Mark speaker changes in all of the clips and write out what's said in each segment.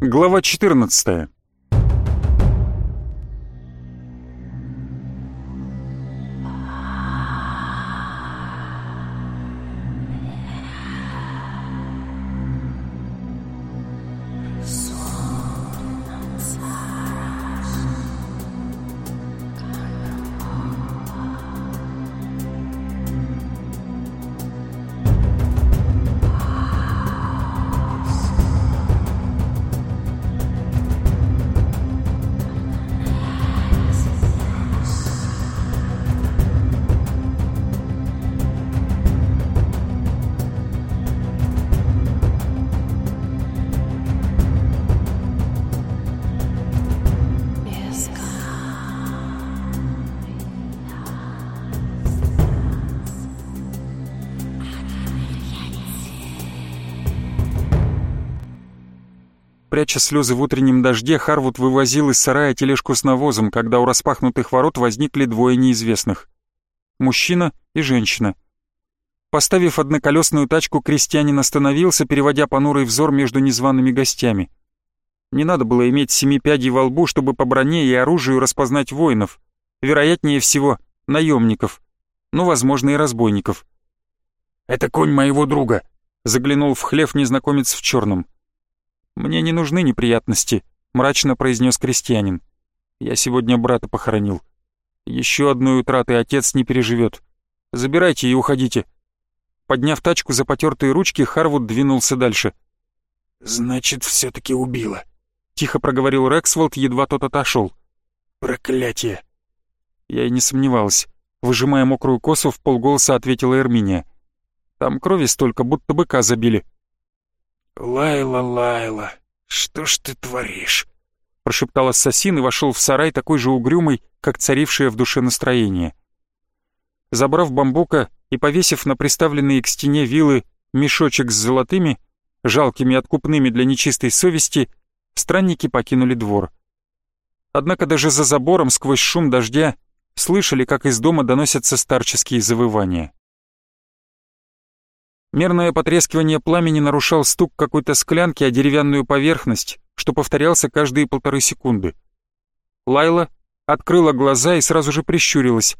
Speaker 1: Глава 14. Пряча слезы в утреннем дожде, Харвуд вывозил из сарая тележку с навозом, когда у распахнутых ворот возникли двое неизвестных. Мужчина и женщина. Поставив одноколесную тачку, крестьянин остановился, переводя понурый взор между незваными гостями. Не надо было иметь семи пядей во лбу, чтобы по броне и оружию распознать воинов. Вероятнее всего, наемников. Ну, возможно, и разбойников. «Это конь моего друга», — заглянул в хлев незнакомец в черном. «Мне не нужны неприятности», — мрачно произнес крестьянин. «Я сегодня брата похоронил. Еще одной утраты отец не переживет. Забирайте и уходите». Подняв тачку за потертые ручки, Харвуд двинулся дальше.
Speaker 2: «Значит, все-таки убила», —
Speaker 1: тихо проговорил Рексволд, едва тот отошел.
Speaker 2: «Проклятие!»
Speaker 1: Я и не сомневалась. Выжимая мокрую косу, в полголоса ответила Эрминия. «Там крови столько, будто быка забили».
Speaker 2: «Лайла, Лайла, что ж ты творишь?»
Speaker 1: прошептал ассасин и вошел в сарай такой же угрюмый, как царившее в душе настроение. Забрав бамбука и повесив на приставленные к стене вилы мешочек с золотыми, жалкими откупными для нечистой совести, странники покинули двор. Однако даже за забором сквозь шум дождя слышали, как из дома доносятся старческие завывания. Мерное потрескивание пламени нарушал стук какой-то склянки о деревянную поверхность, что повторялся каждые полторы секунды. Лайла открыла глаза и сразу же прищурилась.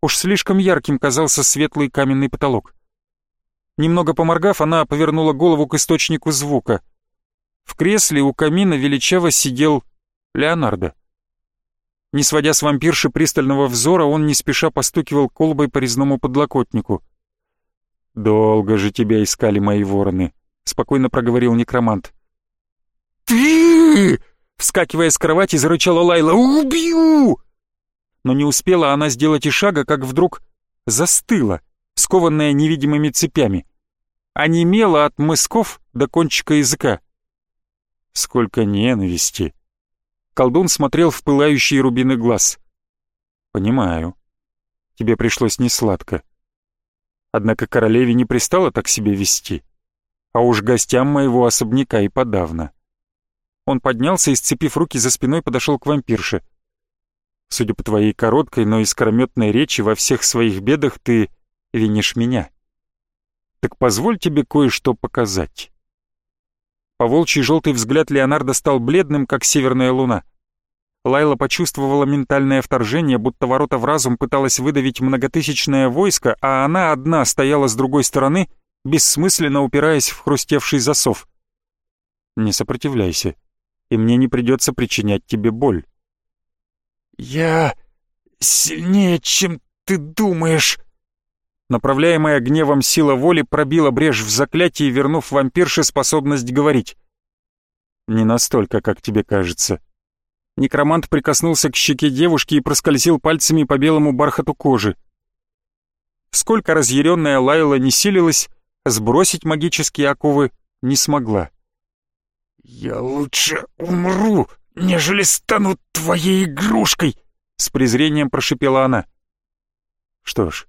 Speaker 1: Уж слишком ярким казался светлый каменный потолок. Немного поморгав, она повернула голову к источнику звука. В кресле у камина величаво сидел Леонардо. Не сводя с вампирши пристального взора, он не спеша постукивал колбой по резному подлокотнику — «Долго же тебя искали мои вороны», — спокойно проговорил некромант.
Speaker 2: «Ты!»
Speaker 1: — вскакивая с кровати, зарычала Лайла. «Убью!» Но не успела она сделать и шага, как вдруг застыла, скованная невидимыми цепями. Онемела от мысков до кончика языка. Сколько ненависти! Колдун смотрел в пылающие рубины глаз. «Понимаю. Тебе пришлось несладко. Однако королеве не пристало так себя вести, а уж гостям моего особняка и подавно. Он поднялся и, сцепив руки за спиной, подошел к вампирше. «Судя по твоей короткой, но искрометной речи, во всех своих бедах ты винишь меня. Так позволь тебе кое-что показать». Поволчий желтый взгляд Леонардо стал бледным, как северная луна — Лайла почувствовала ментальное вторжение, будто ворота в разум пыталась выдавить многотысячное войско, а она одна стояла с другой стороны, бессмысленно упираясь в хрустевший засов. «Не сопротивляйся, и мне не придется причинять тебе боль».
Speaker 2: «Я сильнее, чем ты думаешь»,
Speaker 1: Направляемая гневом сила воли пробила брешь в заклятии, вернув вампирше способность говорить. «Не настолько, как тебе кажется. Некромант прикоснулся к щеке девушки и проскользил пальцами по белому бархату кожи. Сколько разъяренная Лайла не силилась, сбросить магические оковы не смогла.
Speaker 2: «Я лучше умру, нежели стану твоей игрушкой!» С презрением прошипела она.
Speaker 1: «Что ж,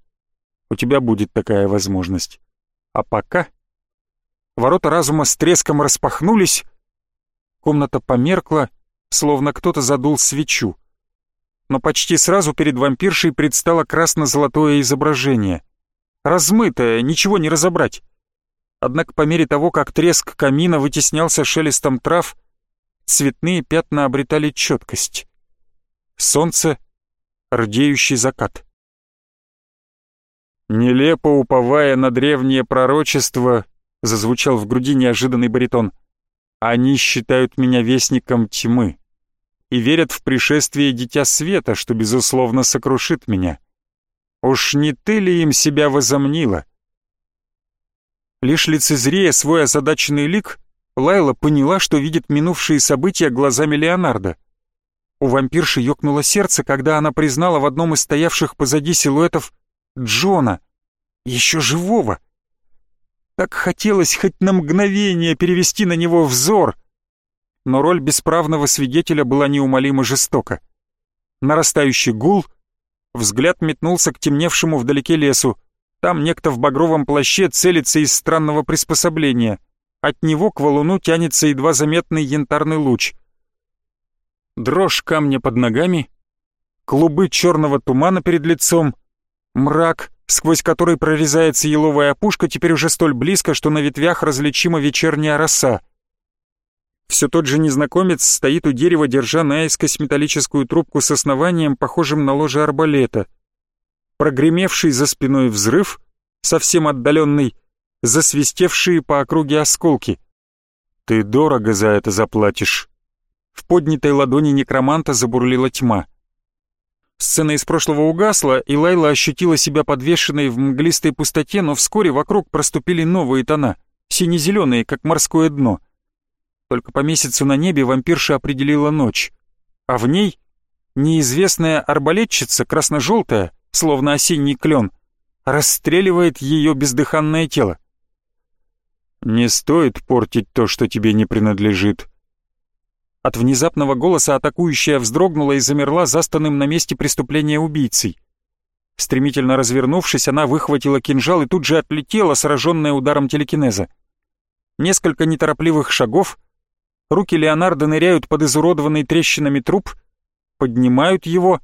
Speaker 1: у тебя будет такая возможность. А пока...» Ворота разума с треском распахнулись, комната померкла, словно кто-то задул свечу. Но почти сразу перед вампиршей предстало красно-золотое изображение. Размытое, ничего не разобрать. Однако по мере того, как треск камина вытеснялся шелестом трав, цветные пятна обретали четкость. Солнце, рдеющий закат.
Speaker 2: Нелепо уповая на древнее пророчество, зазвучал в груди неожиданный баритон. Они считают меня вестником тьмы и верят в пришествие Дитя Света, что, безусловно, сокрушит меня. Уж не ты ли им себя возомнила?
Speaker 1: Лишь лицезрея свой озадаченный лик, Лайла поняла, что видит минувшие события глазами Леонардо. У вампирши ёкнуло сердце, когда она признала в одном из стоявших позади силуэтов Джона, еще живого. Так хотелось хоть на мгновение перевести на него взор, но роль бесправного свидетеля была неумолимо жестока. Нарастающий гул, взгляд метнулся к темневшему вдалеке лесу. Там некто в багровом плаще целится из странного приспособления. От него к валуну тянется едва заметный янтарный луч. Дрожь камня под ногами, клубы черного тумана перед лицом, мрак, сквозь который прорезается еловая опушка, теперь уже столь близко, что на ветвях различима вечерняя роса. Все тот же незнакомец стоит у дерева, держа наискось металлическую трубку с основанием, похожим на ложе арбалета. Прогремевший за спиной взрыв, совсем отдаленный, засвистевшие по округе осколки. «Ты дорого за это заплатишь». В поднятой ладони некроманта забурлила тьма. Сцена из прошлого угасла, и Лайла ощутила себя подвешенной в мглистой пустоте, но вскоре вокруг проступили новые тона, сине-зеленые, как морское дно. Только по месяцу на небе вампирша определила ночь, а в ней неизвестная арбалетчица, красно-желтая, словно осенний клен, расстреливает ее бездыханное тело. «Не стоит портить то, что тебе не принадлежит», от внезапного голоса атакующая вздрогнула и замерла застанным на месте преступления убийцей. Стремительно развернувшись, она выхватила кинжал и тут же отлетела, сраженная ударом телекинеза. Несколько неторопливых шагов, руки Леонардо ныряют под изуродованный трещинами труп, поднимают его,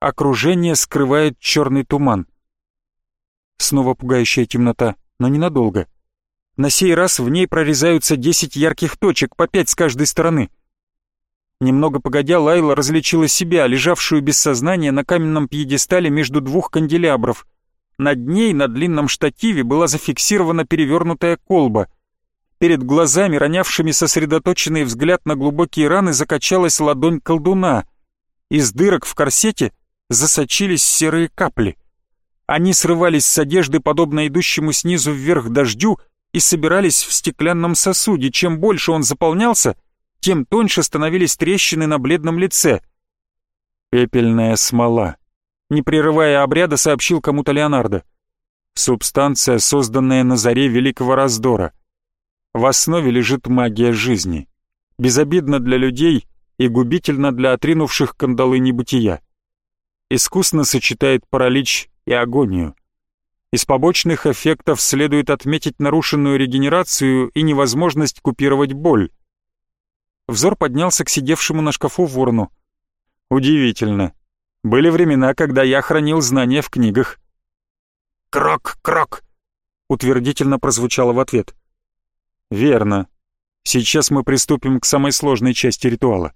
Speaker 1: окружение скрывает черный туман. Снова пугающая темнота, но ненадолго. На сей раз в ней прорезаются десять ярких точек, по пять с каждой стороны — Немного погодя, Лайла различила себя, лежавшую без сознания на каменном пьедестале между двух канделябров. Над ней на длинном штативе была зафиксирована перевернутая колба. Перед глазами, ронявшими сосредоточенный взгляд на глубокие раны, закачалась ладонь колдуна. Из дырок в корсете засочились серые капли. Они срывались с одежды, подобно идущему снизу вверх дождю, и собирались в стеклянном сосуде. Чем больше он заполнялся, тем тоньше становились трещины на бледном лице. «Пепельная смола», — не прерывая обряда, сообщил кому-то Леонардо. «Субстанция, созданная на заре Великого Раздора. В основе лежит магия жизни. Безобидна для людей и губительна для отринувших кандалы небытия. Искусно сочетает паралич и агонию. Из побочных эффектов следует отметить нарушенную регенерацию и невозможность купировать боль. Взор поднялся к сидевшему на шкафу ворону. «Удивительно. Были времена, когда я хранил знания в книгах».
Speaker 2: «Крок, крок!» — утвердительно прозвучало в ответ.
Speaker 1: «Верно. Сейчас мы приступим к самой сложной части ритуала.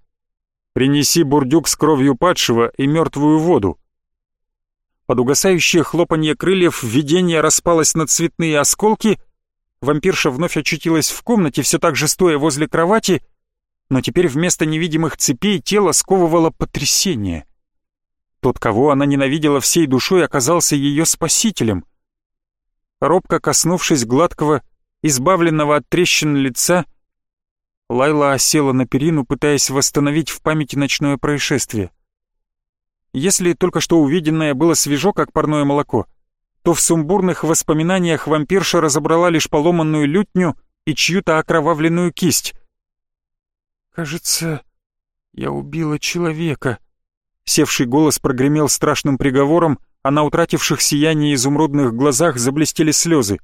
Speaker 1: Принеси бурдюк с кровью падшего и мертвую воду». Под угасающее хлопанье крыльев видение распалось на цветные осколки, вампирша вновь очутилась в комнате, все так же стоя возле кровати — но теперь вместо невидимых цепей тело сковывало потрясение. Тот, кого она ненавидела всей душой, оказался ее спасителем. Робко коснувшись гладкого, избавленного от трещин лица, Лайла осела на перину, пытаясь восстановить в памяти ночное происшествие. Если только что увиденное было свежо, как парное молоко, то в сумбурных воспоминаниях вампирша разобрала лишь поломанную лютню и чью-то окровавленную кисть — «Кажется, я убила человека», — севший голос прогремел страшным приговором, а на утративших сияние изумрудных глазах заблестели слезы.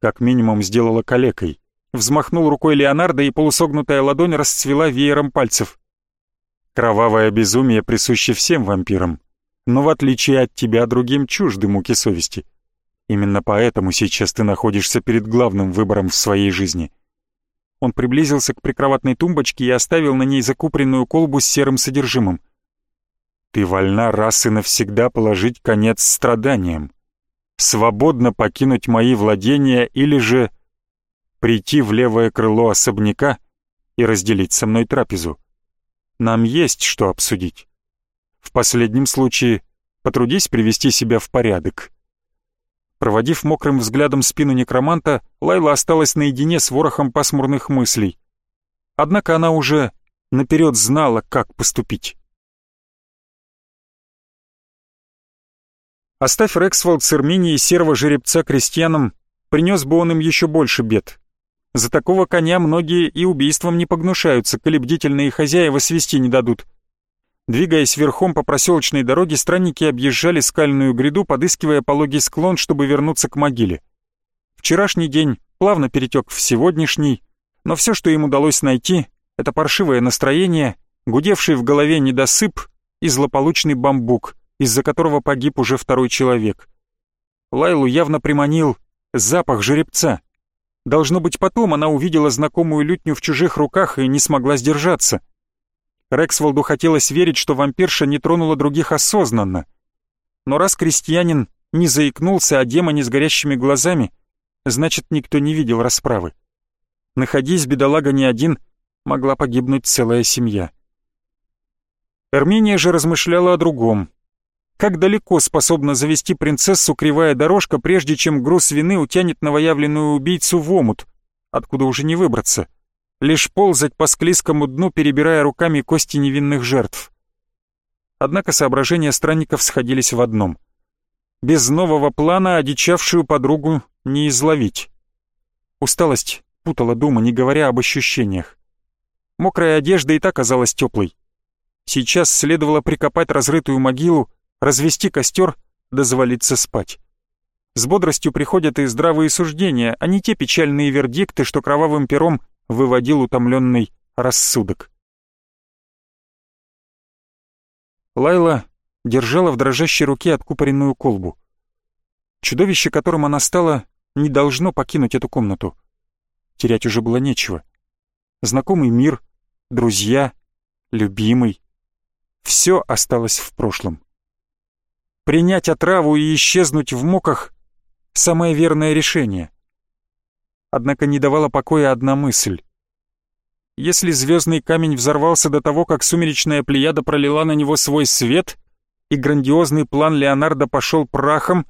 Speaker 1: Как минимум сделала калекой. Взмахнул рукой Леонардо, и полусогнутая ладонь расцвела веером пальцев. Кровавое безумие присуще всем вампирам, но в отличие от тебя другим чужды муки совести. Именно поэтому сейчас ты находишься перед главным выбором в своей жизни — Он приблизился к прикроватной тумбочке и оставил на ней закупоренную колбу с серым содержимым. «Ты вольна раз и навсегда положить конец страданиям. Свободно покинуть мои владения или же прийти в левое крыло особняка и разделить со мной трапезу. Нам есть что обсудить. В последнем случае потрудись привести себя в порядок». Проводив мокрым взглядом спину некроманта, Лайла осталась наедине с ворохом пасмурных мыслей. Однако она уже наперед знала, как поступить. Оставь Рексфолд с Эрминией серого жеребца крестьянам, принес бы он им еще больше бед. За такого коня многие и убийством не погнушаются, коли бдительные хозяева свести не дадут. Двигаясь верхом по проселочной дороге, странники объезжали скальную гряду, подыскивая пологий склон, чтобы вернуться к могиле. Вчерашний день плавно перетек в сегодняшний, но все, что им удалось найти, это паршивое настроение, гудевший в голове недосып и злополучный бамбук, из-за которого погиб уже второй человек. Лайлу явно приманил запах жеребца. Должно быть, потом она увидела знакомую лютню в чужих руках и не смогла сдержаться — Рексволду хотелось верить, что вампирша не тронула других осознанно. Но раз крестьянин не заикнулся о демоне с горящими глазами, значит, никто не видел расправы. Находись, бедолага не один, могла погибнуть целая семья. Эрминия же размышляла о другом. Как далеко способна завести принцессу кривая дорожка, прежде чем груз вины утянет новоявленную убийцу в омут, откуда уже не выбраться — лишь ползать по склизкому дну, перебирая руками кости невинных жертв. Однако соображения странников сходились в одном. Без нового плана одичавшую подругу не изловить. Усталость путала дума, не говоря об ощущениях. Мокрая одежда и так казалась теплой. Сейчас следовало прикопать разрытую могилу, развести костер да завалиться спать. С бодростью приходят и здравые суждения, а не те печальные вердикты, что кровавым пером выводил утомленный рассудок. Лайла держала в дрожащей руке откупоренную колбу. Чудовище, которым она стала, не должно покинуть эту комнату. Терять уже было нечего. Знакомый мир, друзья, любимый. Все осталось в прошлом. Принять отраву и исчезнуть в муках — самое верное решение — Однако не давала покоя одна мысль. Если звездный камень взорвался до того, как сумеречная плеяда пролила на него свой свет, и грандиозный план Леонардо пошел прахом,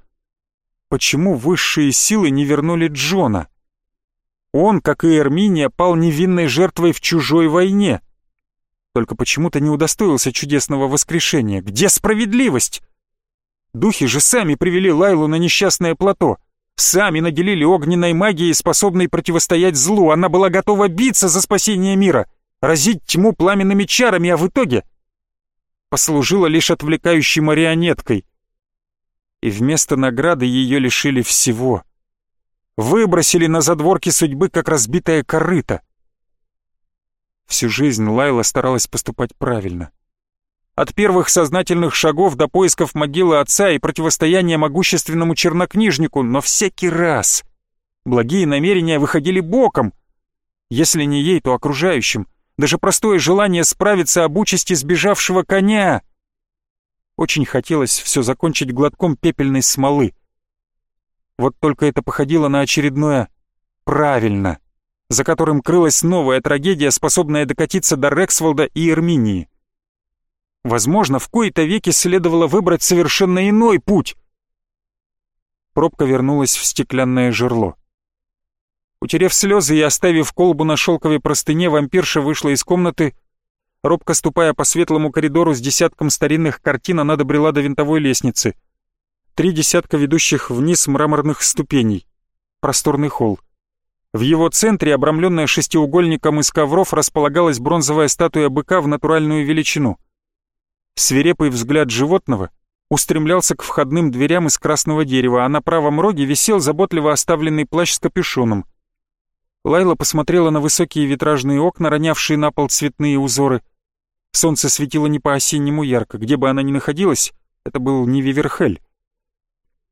Speaker 1: почему высшие силы не вернули Джона? Он, как и Эрминия, пал невинной жертвой в чужой войне. Только почему-то не удостоился чудесного воскрешения. Где справедливость? Духи же сами привели Лайлу на несчастное плато — Сами наделили огненной магией, способной противостоять злу. Она была готова биться за спасение мира, разить тьму пламенными чарами, а в итоге послужила лишь отвлекающей марионеткой. И вместо награды ее лишили всего. Выбросили на задворки судьбы, как разбитая корыто. Всю жизнь Лайла старалась поступать правильно. От первых сознательных шагов до поисков могилы отца и противостояния могущественному чернокнижнику, но всякий раз благие намерения выходили боком. Если не ей, то окружающим. Даже простое желание справиться об участи сбежавшего коня. Очень хотелось все закончить глотком пепельной смолы. Вот только это походило на очередное «правильно», за которым крылась новая трагедия, способная докатиться до Рексволда и Эрминии. Возможно, в кои-то веки следовало выбрать совершенно иной путь. Пробка вернулась в стеклянное жерло. Утерев слезы и оставив колбу на шелковой простыне, вампирша вышла из комнаты. Робко ступая по светлому коридору с десятком старинных картин, она добрела до винтовой лестницы. Три десятка ведущих вниз мраморных ступеней. Просторный холл. В его центре, обрамленная шестиугольником из ковров, располагалась бронзовая статуя быка в натуральную величину — Свирепый взгляд животного устремлялся к входным дверям из красного дерева, а на правом роге висел заботливо оставленный плащ с капюшоном. Лайла посмотрела на высокие витражные окна, ронявшие на пол цветные узоры. Солнце светило не по-осеннему ярко, где бы она ни находилась, это был не Виверхель.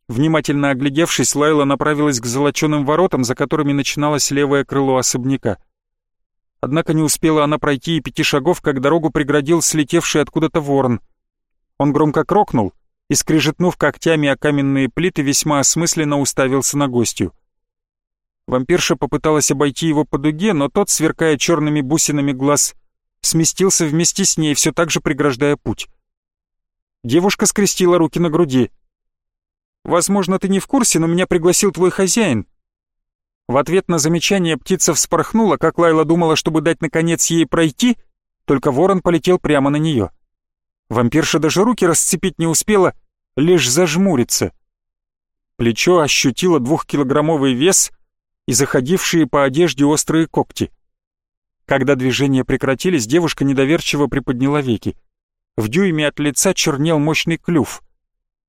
Speaker 1: Внимательно оглядевшись, Лайла направилась к золоченым воротам, за которыми начиналось левое крыло особняка. Однако не успела она пройти и пяти шагов, как дорогу преградил слетевший откуда-то ворон. Он громко крокнул и, скрежетнув когтями о каменные плиты, весьма осмысленно уставился на гостью. Вампирша попыталась обойти его по дуге, но тот, сверкая черными бусинами глаз, сместился вместе с ней, все так же преграждая путь. Девушка скрестила руки на груди. «Возможно, ты не в курсе, но меня пригласил твой хозяин». В ответ на замечание птица вспорхнула, как Лайла думала, чтобы дать наконец ей пройти, только ворон полетел прямо на нее. Вампирша даже руки расцепить не успела, лишь зажмуриться. Плечо ощутило двухкилограммовый вес и заходившие по одежде острые когти. Когда движения прекратились, девушка недоверчиво приподняла веки. В дюйме от лица чернел мощный клюв.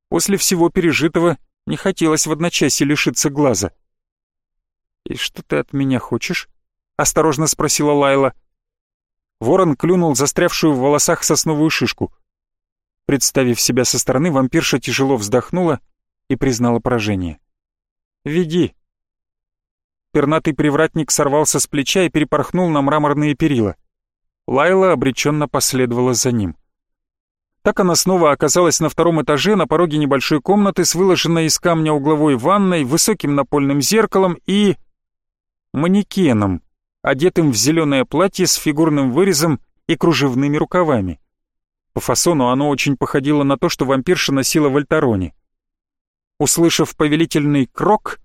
Speaker 1: После всего пережитого не хотелось в одночасье лишиться глаза. «И что ты от меня хочешь?» — осторожно спросила Лайла. Ворон клюнул застрявшую в волосах сосновую шишку. Представив себя со стороны, вампирша тяжело вздохнула и признала поражение. «Веди». Пернатый привратник сорвался с плеча и перепорхнул на мраморные перила. Лайла обреченно последовала за ним. Так она снова оказалась на втором этаже на пороге небольшой комнаты с выложенной из камня угловой ванной, высоким напольным зеркалом и... манекеном, одетым в зеленое платье с фигурным вырезом и кружевными рукавами. По фасону оно очень походило на то, что вампирша носила в Альтароне. Услышав повелительный крок,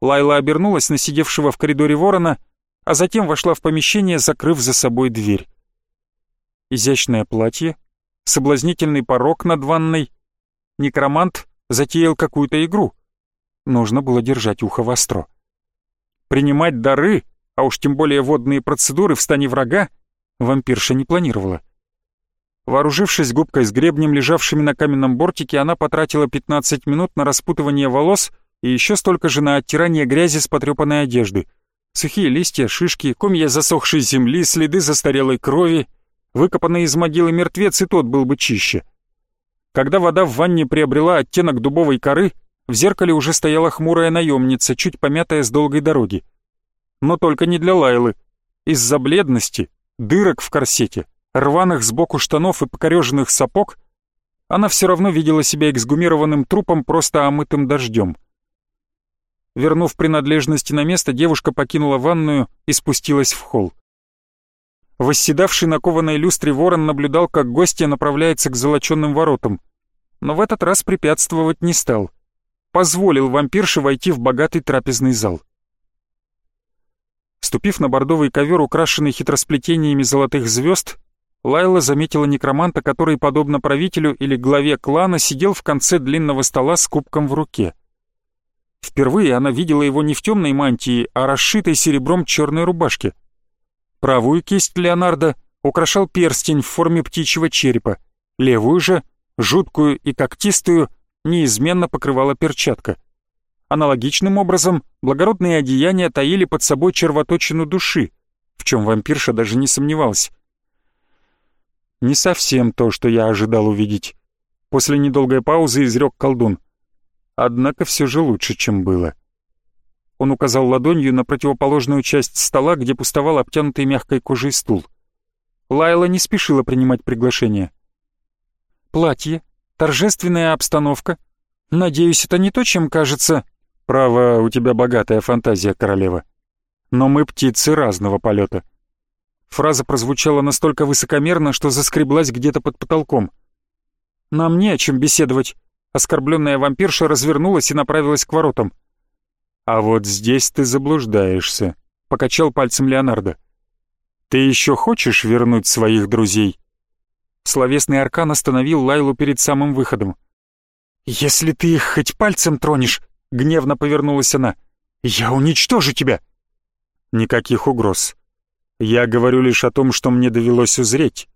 Speaker 1: Лайла обернулась на сидевшего в коридоре ворона, а затем вошла в помещение, закрыв за собой дверь. Изящное платье, соблазнительный порог над ванной. Некромант затеял какую-то игру. Нужно было держать ухо востро. Принимать дары, а уж тем более водные процедуры в стане врага, вампирша не планировала. Вооружившись губкой с гребнем, лежавшими на каменном бортике, она потратила 15 минут на распутывание волос и еще столько же на оттирание грязи с потрепанной одежды. Сухие листья, шишки, комья засохшей земли, следы застарелой крови. Выкопанный из могилы мертвец и тот был бы чище. Когда вода в ванне приобрела оттенок дубовой коры, в зеркале уже стояла хмурая наемница, чуть помятая с долгой дороги. Но только не для Лайлы. Из-за бледности, дырок в корсете, рваных сбоку штанов и покореженных сапог, она все равно видела себя эксгумированным трупом, просто омытым дождем. Вернув принадлежности на место, девушка покинула ванную и спустилась в холл. Восседавший на кованой люстре ворон наблюдал, как гостья направляется к золоченным воротам, но в этот раз препятствовать не стал. Позволил вампирше войти в богатый трапезный зал. Ступив на бордовый ковер, украшенный хитросплетениями золотых звезд, Лайла заметила некроманта, который, подобно правителю или главе клана, сидел в конце длинного стола с кубком в руке. Впервые она видела его не в темной мантии, а расшитой серебром черной рубашке. Правую кисть Леонардо украшал перстень в форме птичьего черепа, левую же, жуткую и когтистую, неизменно покрывала перчатка. Аналогичным образом благородные одеяния таили под собой червоточину души, в чем вампирша даже не сомневалась. «Не совсем то, что я ожидал увидеть», — после недолгой паузы изрек колдун. «Однако все же лучше, чем было». Он указал ладонью на противоположную часть стола, где пустовал обтянутый мягкой кожей стул. Лайла не спешила принимать приглашение. «Платье, торжественная обстановка. Надеюсь, это не то, чем кажется...» «Право, у тебя богатая фантазия, королева. Но мы птицы разного полета. Фраза прозвучала настолько высокомерно, что заскреблась где-то под потолком. «Нам не о чем беседовать». Оскорбленная вампирша развернулась и направилась к воротам. «А вот здесь ты заблуждаешься», — покачал пальцем Леонардо. «Ты еще хочешь вернуть своих друзей?» Словесный аркан остановил Лайлу перед самым выходом. «Если ты их хоть пальцем тронешь», — гневно повернулась она, — «я уничтожу тебя». «Никаких угроз. Я говорю лишь о том, что мне довелось узреть.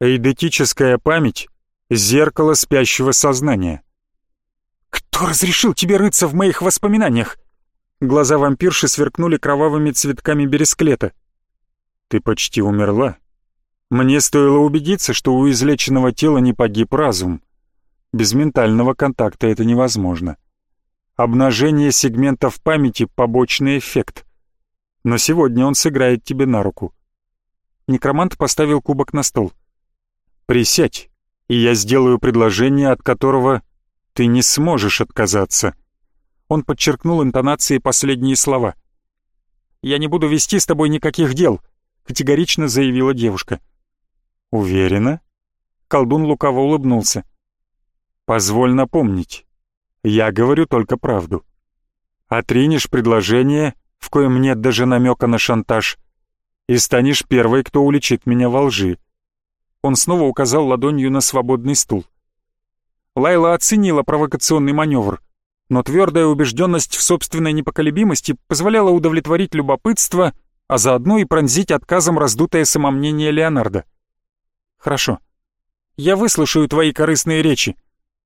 Speaker 1: Эйдетическая память — зеркало спящего сознания. «Кто разрешил тебе рыться в моих воспоминаниях?» Глаза вампирши сверкнули кровавыми цветками бересклета. «Ты почти умерла. Мне стоило убедиться, что у излеченного тела не погиб разум. Без ментального контакта это невозможно. Обнажение сегментов памяти — побочный эффект — но сегодня он сыграет тебе на руку. Некромант поставил кубок на стол. «Присядь, и я сделаю предложение, от которого ты не сможешь отказаться». Он подчеркнул интонацией последние слова. «Я не буду вести с тобой никаких дел», — категорично заявила девушка. «Уверена?» Колдун лукаво улыбнулся. «Позволь напомнить, я говорю только правду. Отринешь предложение, в коем нет даже намека на шантаж, и станешь первой, кто уличит меня во лжи». Он снова указал ладонью на свободный стул. Лайла оценила провокационный маневр, но твердая убежденность в собственной непоколебимости позволяла удовлетворить любопытство, а заодно и пронзить отказом раздутое самомнение Леонардо. «Хорошо. Я выслушаю твои корыстные речи,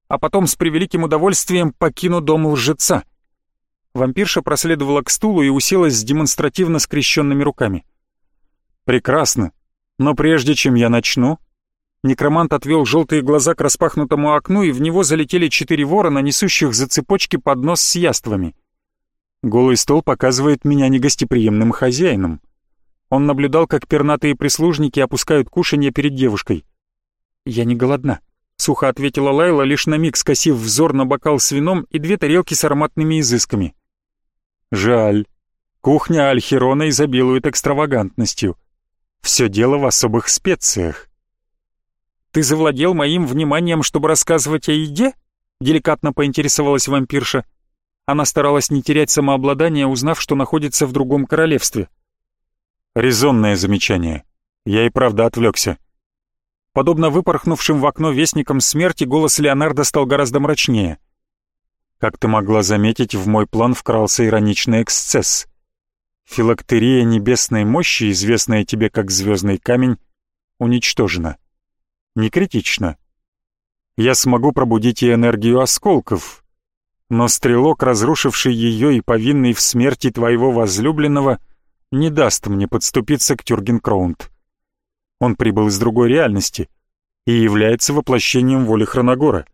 Speaker 1: а потом с превеликим удовольствием покину дом лжеца». Вампирша проследовала к стулу и уселась с демонстративно скрещенными руками. «Прекрасно. Но прежде чем я начну...» Некромант отвел желтые глаза к распахнутому окну, и в него залетели четыре ворона, несущих за цепочки поднос с яствами. Голый стол показывает меня негостеприимным хозяином. Он наблюдал, как пернатые прислужники опускают кушанье перед девушкой. «Я не голодна», — сухо ответила Лайла, лишь на миг скосив взор на бокал с вином и две тарелки с ароматными изысками. «Жаль. Кухня Альхерона изобилует экстравагантностью. Все дело в особых специях». «Ты завладел моим вниманием, чтобы рассказывать о еде?» — деликатно поинтересовалась вампирша. Она старалась не терять самообладание, узнав, что находится в другом королевстве. «Резонное замечание. Я и правда отвлекся. Подобно выпорхнувшим в окно вестникам смерти, голос Леонардо стал гораздо мрачнее. Как ты могла заметить, в мой план вкрался ироничный эксцесс. Филактерия небесной мощи, известная тебе как звездный камень, уничтожена. Не критично. Я смогу пробудить и энергию осколков, но стрелок, разрушивший ее и повинный в смерти твоего возлюбленного, не даст мне подступиться к Тюргенкроунд. Он прибыл из другой реальности и является воплощением воли Хроногора.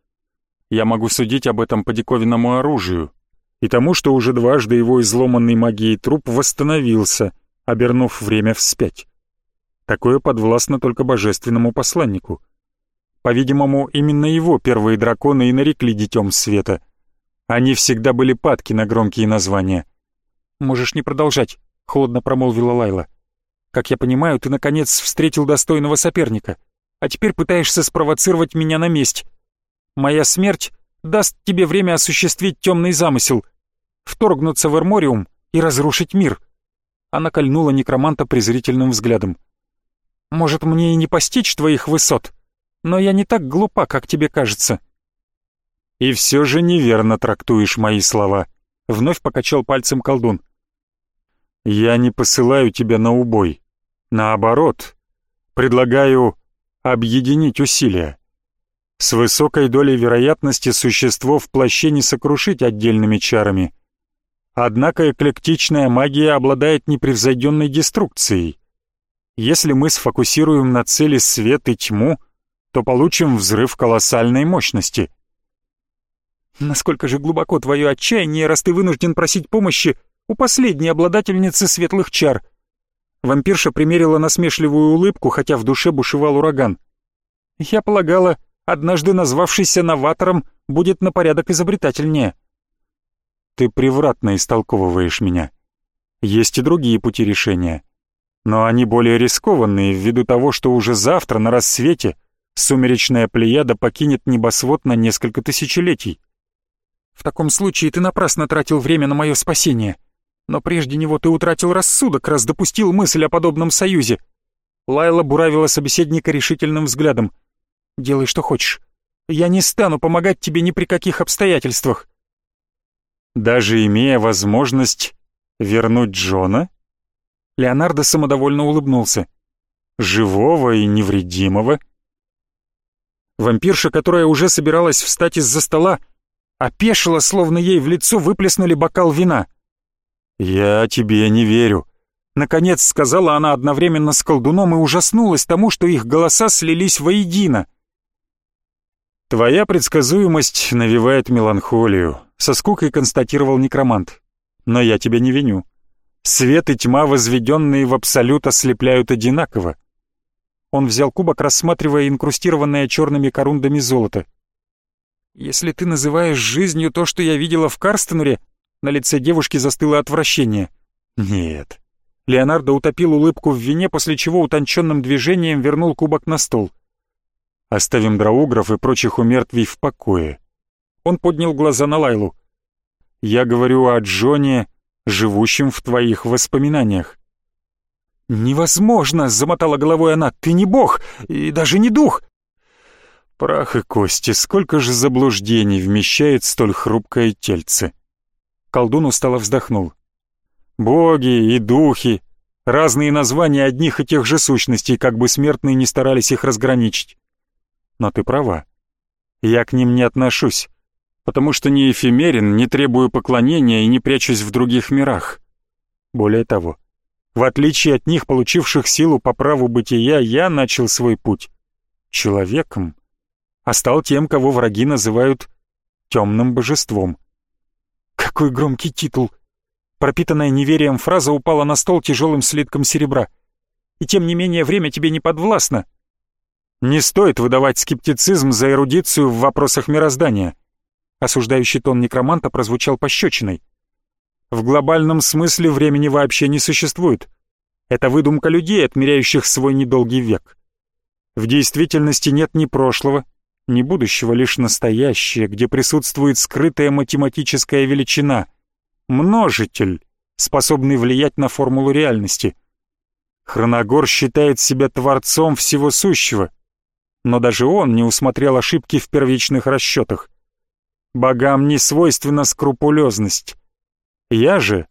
Speaker 1: Я могу судить об этом по диковинному оружию и тому, что уже дважды его изломанный магией труп восстановился, обернув время вспять. Такое подвластно только божественному посланнику. По-видимому, именно его первые драконы и нарекли Детем Света. Они всегда были падки на громкие названия. «Можешь не продолжать», — холодно промолвила Лайла. Как я понимаю, ты наконец встретил достойного соперника, а теперь пытаешься спровоцировать меня на месть. Моя смерть даст тебе время осуществить темный замысел, вторгнуться в Эрмориум и разрушить мир». Она кольнула некроманта презрительным взглядом. «Может, мне и не постичь твоих высот, но я не так глупа, как тебе кажется». «И все же неверно трактуешь мои слова», — вновь покачал пальцем колдун. «Я не посылаю тебя на убой. Наоборот, предлагаю объединить усилия. С высокой долей вероятности существо в плаще не сокрушить отдельными чарами. Однако эклектичная магия обладает непревзойденной деструкцией. Если мы сфокусируем на цели свет и тьму, то получим взрыв колоссальной мощности. Насколько же глубоко твое отчаяние, раз ты вынужден просить помощи у последней обладательницы светлых чар — Вампирша примерила насмешливую улыбку, хотя в душе бушевал ураган. «Я полагала, однажды назвавшийся новатором будет на порядок изобретательнее». «Ты превратно истолковываешь меня. Есть и другие пути решения. Но они более рискованные ввиду того, что уже завтра на рассвете сумеречная плеяда покинет небосвод на несколько тысячелетий. В таком случае ты напрасно тратил время на мое спасение. Но прежде него ты утратил рассудок, раз допустил мысль о подобном союзе. Лайла буравила собеседника решительным взглядом. «Делай, что хочешь. Я не стану помогать тебе ни при каких обстоятельствах». «Даже имея возможность вернуть Джона?» Леонардо самодовольно улыбнулся. «Живого и невредимого?» Вампирша, которая уже собиралась встать из-за стола, опешила, словно ей в лицо выплеснули бокал вина — «Я тебе не верю», — наконец сказала она одновременно с колдуном и ужаснулась тому, что их голоса слились воедино. «Твоя предсказуемость навевает меланхолию», — со скукой констатировал некромант. «Но я тебя не виню. Свет и тьма, возведенные в абсолют, ослепляют одинаково, Он взял кубок, рассматривая инкрустированное черными корундами золото. «Если ты называешь жизнью то, что я видела в Карстенере...» На лице девушки застыло отвращение. «Нет». Леонардо утопил улыбку в вине, после чего утонченным движением вернул кубок на стол. «Оставим драугров и прочих умертвий в покое». Он поднял глаза на Лайлу. «Я говорю о Джоне, живущем в твоих воспоминаниях. «Невозможно!» — замотала головой она. «Ты не бог и даже не дух!» Прах и кости, сколько же заблуждений вмещает столь хрупкое тельце. Колдун устало вздохнул. Боги и духи, разные названия одних и тех же сущностей, как бы смертные не старались их разграничить. Но ты права. Я к ним не отношусь, потому что не эфемерен, не требую поклонения и не прячусь в других мирах. Более того, в отличие от них, получивших силу по праву бытия, я начал свой путь человеком, а стал тем, кого враги называют темным божеством. Какой громкий титул! Пропитанная неверием фраза упала на стол тяжелым слитком серебра. И тем не менее время тебе не подвластно. Не стоит выдавать скептицизм за эрудицию в вопросах мироздания. Осуждающий тон некроманта прозвучал пощечиной. В глобальном смысле времени вообще не существует. Это выдумка людей, отмеряющих свой недолгий век. В действительности нет ни прошлого, ни будущего, лишь настоящее, где присутствует скрытая математическая величина — множитель, способный влиять на формулу реальности. Хроногор считает себя творцом всего сущего, но даже он не усмотрел ошибки в первичных расчетах. Богам не свойственна скрупулезность. Я же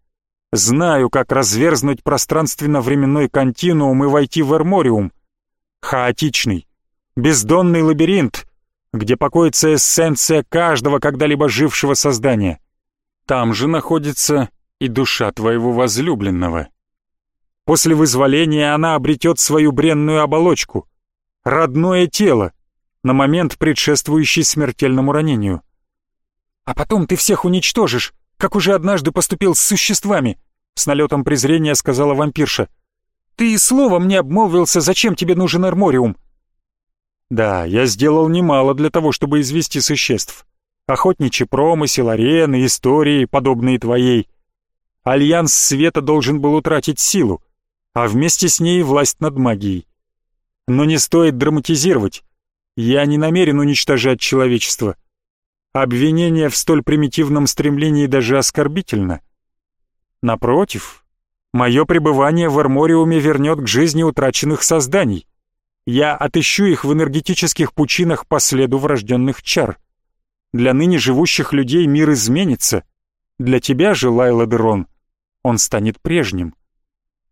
Speaker 1: знаю, как разверзнуть пространственно-временной континуум и войти в Эрмориум. Хаотичный, бездонный лабиринт, где покоится эссенция каждого когда-либо жившего создания. Там же находится и душа твоего возлюбленного. После вызволения она обретет свою бренную оболочку, родное тело, на момент, предшествующий смертельному ранению. А потом ты всех уничтожишь, как уже однажды поступил с существами», — с налетом презрения сказала вампирша. «Ты и словом не обмолвился, зачем тебе нужен армориум?» «Да, я сделал немало для того, чтобы извести существ. Охотничий промысел, арены, истории, подобные твоей. Альянс Света должен был утратить силу, а вместе с ней власть над магией. Но не стоит драматизировать. Я не намерен уничтожать человечество. Обвинение в столь примитивном стремлении даже оскорбительно. Напротив, мое пребывание в Армориуме вернет к жизни утраченных созданий. Я отыщу их в энергетических пучинах по следу врожденных чар. Для ныне живущих людей мир изменится. Для тебя же, Лайла Дерон, он станет прежним.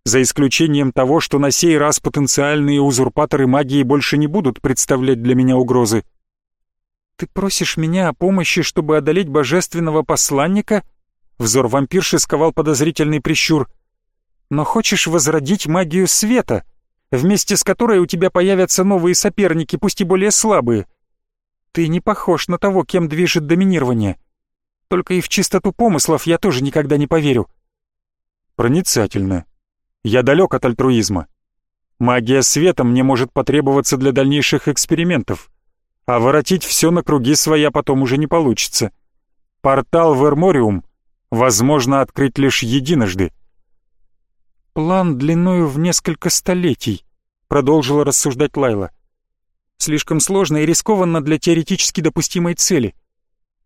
Speaker 1: За исключением того, что на сей раз потенциальные узурпаторы магии больше не будут представлять для меня угрозы. «Ты просишь меня о помощи, чтобы одолеть божественного посланника?» Взор вампирши сковал подозрительный прищур. «Но хочешь возродить магию света, вместе с которой у тебя появятся новые соперники, пусть и более слабые. Ты не похож на того, кем движет доминирование. Только и в чистоту помыслов я тоже никогда не поверю». «Проницательно. Я далек от альтруизма. Магия света мне может потребоваться для дальнейших экспериментов а воротить все на круги своя потом уже не получится. Портал в Эрмориум возможно открыть лишь единожды. «План длиною в несколько столетий», — продолжила рассуждать Лайла. «Слишком сложно и рискованно для теоретически допустимой цели.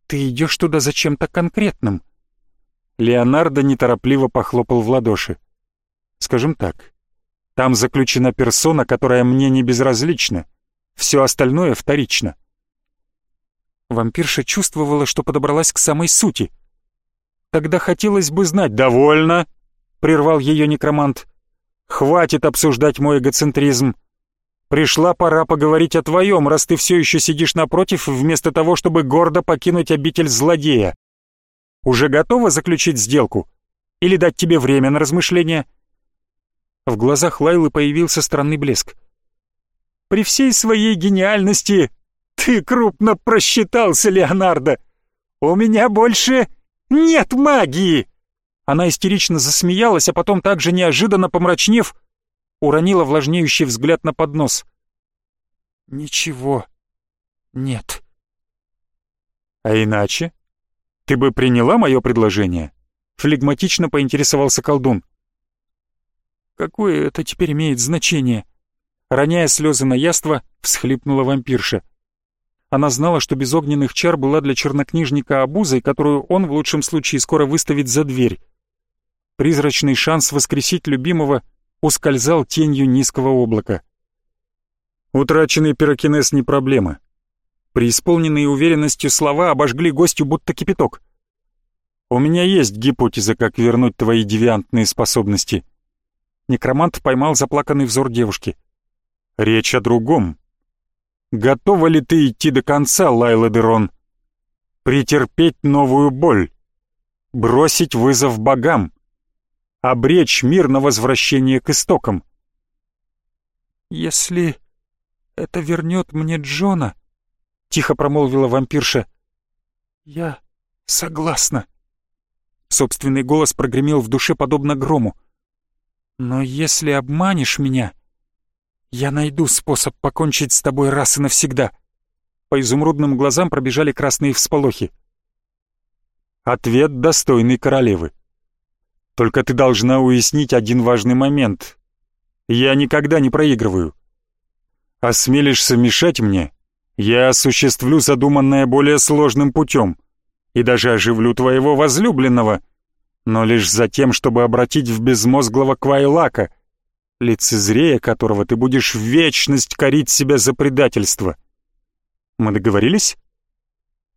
Speaker 1: Ты идешь туда за чем-то конкретным». Леонардо неторопливо похлопал в ладоши. «Скажем так, там заключена персона, которая мне не безразлична. Все остальное вторично. Вампирша чувствовала, что подобралась к самой сути. «Тогда хотелось бы знать...» «Довольно!» — прервал ее некромант. «Хватит обсуждать мой эгоцентризм. Пришла пора поговорить о твоем, раз ты все еще сидишь напротив, вместо того, чтобы гордо покинуть обитель злодея. Уже готова заключить сделку? Или дать тебе время на размышления?» В глазах Лайлы появился странный блеск при всей своей гениальности ты крупно просчитался, Леонардо. У меня больше нет магии!» Она истерично засмеялась, а потом также неожиданно помрачнев, уронила влажнеющий взгляд на поднос. Ничего. Нет.
Speaker 2: А иначе? Ты бы приняла мое предложение? Флегматично поинтересовался колдун.
Speaker 1: Какое это теперь имеет значение? Роняя слезы на яство, всхлипнула вампирша. Она знала, что без огненных чар была для чернокнижника обузой, которую он в лучшем случае скоро выставит за дверь. Призрачный шанс воскресить любимого ускользал тенью низкого облака.
Speaker 2: Утраченный пирокинез не проблема.
Speaker 1: Преисполненные уверенностью слова обожгли гостю будто кипяток.
Speaker 2: «У меня есть гипотеза, как вернуть твои девиантные способности».
Speaker 1: Некромант поймал заплаканный взор девушки.
Speaker 2: «Речь о другом. Готова ли ты идти до конца, Лайла Дерон? Претерпеть новую боль? Бросить вызов богам? Обречь мир на возвращение к истокам?
Speaker 1: «Если это вернет мне Джона», — тихо промолвила вампирша, — «я согласна». Собственный голос прогремел в душе подобно грому. «Но если обманешь меня...» «Я найду способ покончить с тобой раз и навсегда». По изумрудным глазам пробежали красные всполохи.
Speaker 2: «Ответ достойный королевы. Только ты должна уяснить один важный момент. Я никогда не проигрываю. Осмелишься мешать мне, я осуществлю задуманное более сложным путем и даже оживлю твоего возлюбленного, но лишь за тем, чтобы обратить в безмозглого Квайлака — лицезрея которого ты будешь в вечность корить себя за предательство. Мы договорились?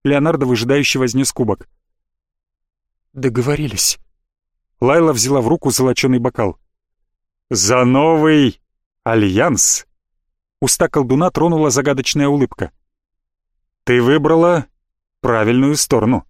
Speaker 2: Леонардо выжидающе вознес кубок. Договорились. Лайла взяла в руку золоченый бокал. «За новый альянс!» Уста колдуна тронула загадочная улыбка. «Ты выбрала правильную сторону».